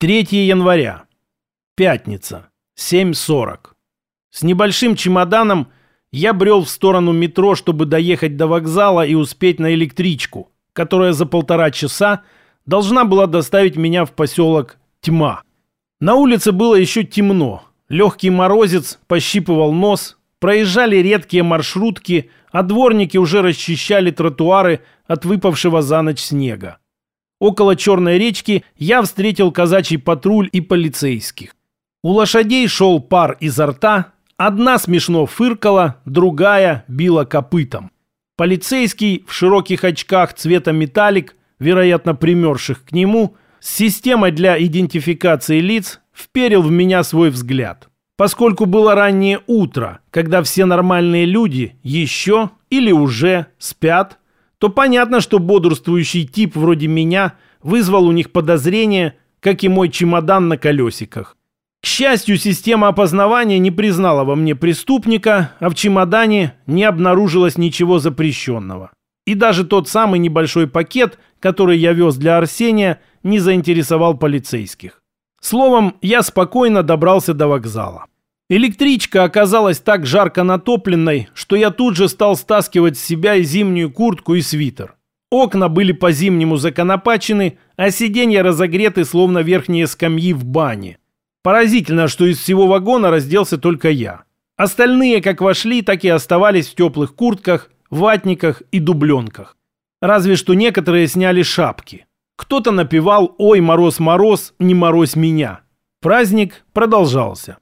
3 января. Пятница. 7.40. С небольшим чемоданом я брел в сторону метро, чтобы доехать до вокзала и успеть на электричку, которая за полтора часа должна была доставить меня в поселок Тьма. На улице было еще темно. Легкий морозец пощипывал нос, проезжали редкие маршрутки, а дворники уже расчищали тротуары от выпавшего за ночь снега. Около Черной речки я встретил казачий патруль и полицейских. У лошадей шел пар изо рта, одна смешно фыркала, другая била копытом. Полицейский в широких очках цвета металлик, вероятно примерших к нему, с системой для идентификации лиц вперил в меня свой взгляд. Поскольку было раннее утро, когда все нормальные люди еще или уже спят, то понятно, что бодрствующий тип вроде меня вызвал у них подозрение, как и мой чемодан на колесиках. К счастью, система опознавания не признала во мне преступника, а в чемодане не обнаружилось ничего запрещенного. И даже тот самый небольшой пакет, который я вез для Арсения, не заинтересовал полицейских. Словом, я спокойно добрался до вокзала. Электричка оказалась так жарко натопленной, что я тут же стал стаскивать с себя и зимнюю куртку и свитер. Окна были по-зимнему законопачены, а сиденья разогреты, словно верхние скамьи в бане. Поразительно, что из всего вагона разделся только я. Остальные как вошли, так и оставались в теплых куртках, ватниках и дубленках. Разве что некоторые сняли шапки. Кто-то напевал «Ой, мороз, мороз, не морозь меня». Праздник продолжался.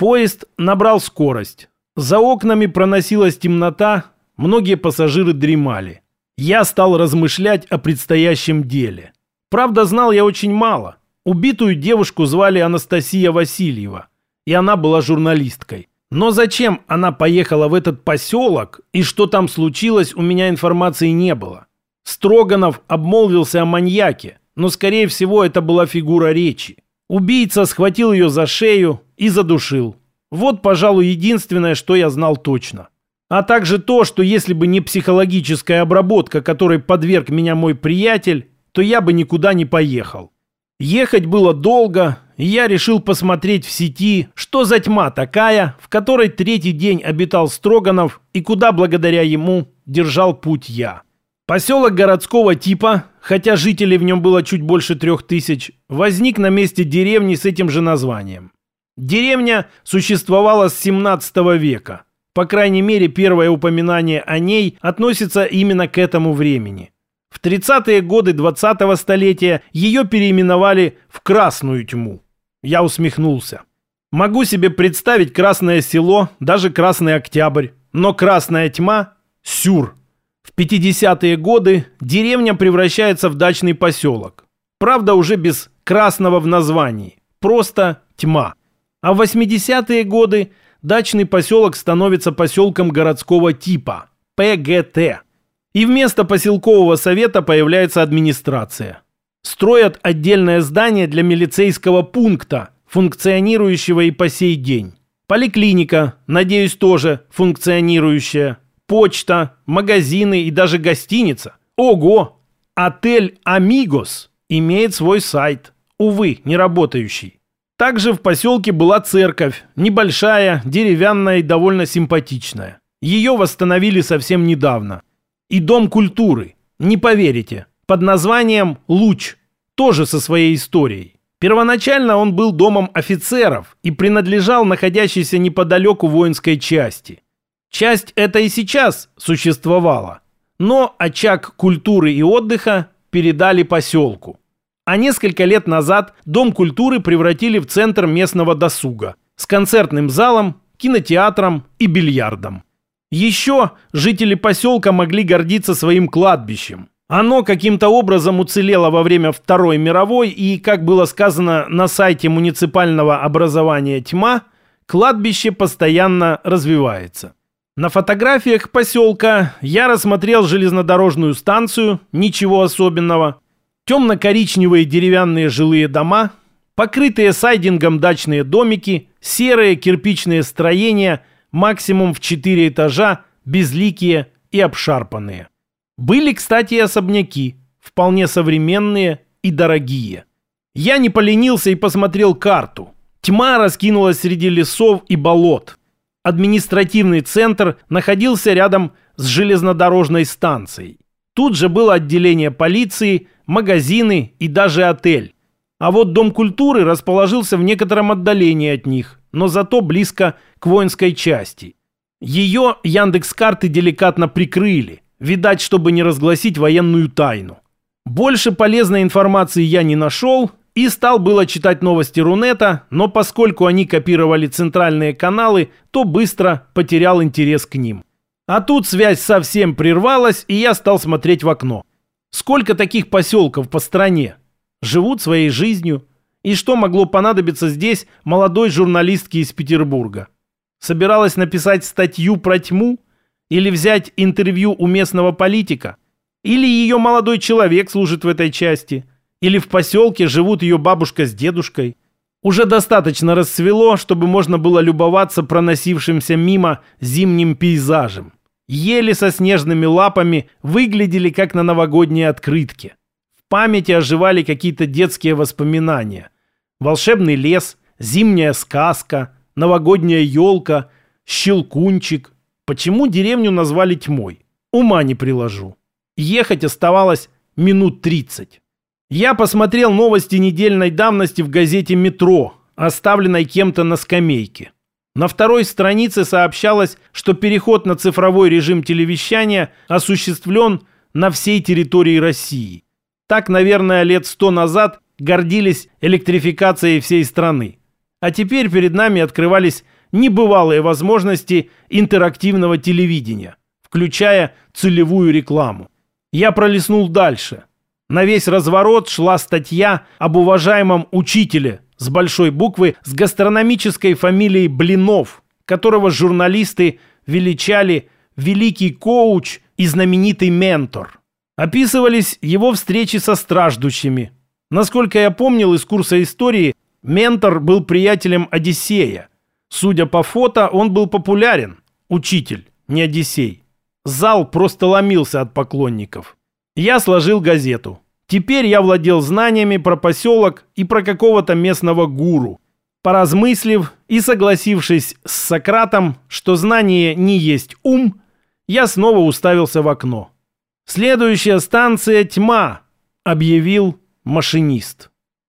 Поезд набрал скорость. За окнами проносилась темнота, многие пассажиры дремали. Я стал размышлять о предстоящем деле. Правда, знал я очень мало. Убитую девушку звали Анастасия Васильева, и она была журналисткой. Но зачем она поехала в этот поселок и что там случилось, у меня информации не было. Строганов обмолвился о маньяке, но, скорее всего, это была фигура речи. Убийца схватил ее за шею и задушил. Вот, пожалуй, единственное, что я знал точно. А также то, что если бы не психологическая обработка, которой подверг меня мой приятель, то я бы никуда не поехал. Ехать было долго, и я решил посмотреть в сети, что за тьма такая, в которой третий день обитал Строганов и куда благодаря ему держал путь я. Поселок городского типа, хотя жителей в нем было чуть больше трех тысяч, возник на месте деревни с этим же названием. Деревня существовала с 17 века. По крайней мере, первое упоминание о ней относится именно к этому времени. В 30-е годы 20-го столетия ее переименовали в Красную тьму. Я усмехнулся. Могу себе представить Красное село, даже Красный Октябрь, но Красная тьма – сюр – в 50-е годы деревня превращается в дачный поселок. Правда, уже без красного в названии. Просто тьма. А в 80-е годы дачный поселок становится поселком городского типа – ПГТ. И вместо поселкового совета появляется администрация. Строят отдельное здание для милицейского пункта, функционирующего и по сей день. Поликлиника, надеюсь, тоже функционирующая почта, магазины и даже гостиница. Ого! Отель «Амигос» имеет свой сайт. Увы, не работающий. Также в поселке была церковь, небольшая, деревянная и довольно симпатичная. Ее восстановили совсем недавно. И дом культуры, не поверите, под названием «Луч», тоже со своей историей. Первоначально он был домом офицеров и принадлежал находящейся неподалеку воинской части. Часть это и сейчас существовала, но очаг культуры и отдыха передали поселку. А несколько лет назад Дом культуры превратили в центр местного досуга с концертным залом, кинотеатром и бильярдом. Еще жители поселка могли гордиться своим кладбищем. Оно каким-то образом уцелело во время Второй мировой и, как было сказано на сайте муниципального образования «Тьма», кладбище постоянно развивается. На фотографиях поселка я рассмотрел железнодорожную станцию, ничего особенного. Темно-коричневые деревянные жилые дома, покрытые сайдингом дачные домики, серые кирпичные строения, максимум в 4 этажа, безликие и обшарпанные. Были, кстати, особняки, вполне современные и дорогие. Я не поленился и посмотрел карту. Тьма раскинулась среди лесов и болот. Административный центр находился рядом с железнодорожной станцией. Тут же было отделение полиции, магазины и даже отель. А вот Дом культуры расположился в некотором отдалении от них, но зато близко к воинской части. Ее Яндекс-карты деликатно прикрыли, видать, чтобы не разгласить военную тайну. Больше полезной информации я не нашел и стал было читать новости Рунета, но поскольку они копировали центральные каналы, то быстро потерял интерес к ним. А тут связь совсем прервалась, и я стал смотреть в окно. Сколько таких поселков по стране? Живут своей жизнью. И что могло понадобиться здесь молодой журналистке из Петербурга? Собиралась написать статью про тьму? Или взять интервью у местного политика? Или ее молодой человек служит в этой части? Или в поселке живут ее бабушка с дедушкой? Уже достаточно расцвело, чтобы можно было любоваться проносившимся мимо зимним пейзажем ели со снежными лапами выглядели как на новогодней открытке. В памяти оживали какие-то детские воспоминания. Волшебный лес, зимняя сказка, новогодняя елка, щелкунчик. Почему деревню назвали тьмой? Ума не приложу. Ехать оставалось минут 30. Я посмотрел новости недельной давности в газете «Метро», оставленной кем-то на скамейке. На второй странице сообщалось, что переход на цифровой режим телевещания осуществлен на всей территории России. Так, наверное, лет сто назад гордились электрификацией всей страны. А теперь перед нами открывались небывалые возможности интерактивного телевидения, включая целевую рекламу. Я пролистнул дальше. На весь разворот шла статья об уважаемом учителе с большой буквы с гастрономической фамилией Блинов, которого журналисты величали «великий коуч» и знаменитый ментор. Описывались его встречи со страждущими. Насколько я помнил из курса истории, ментор был приятелем Одиссея. Судя по фото, он был популярен. Учитель, не Одиссей. Зал просто ломился от поклонников. Я сложил газету. Теперь я владел знаниями про поселок и про какого-то местного гуру. Поразмыслив и согласившись с Сократом, что знание не есть ум, я снова уставился в окно. «Следующая станция – тьма», – объявил машинист.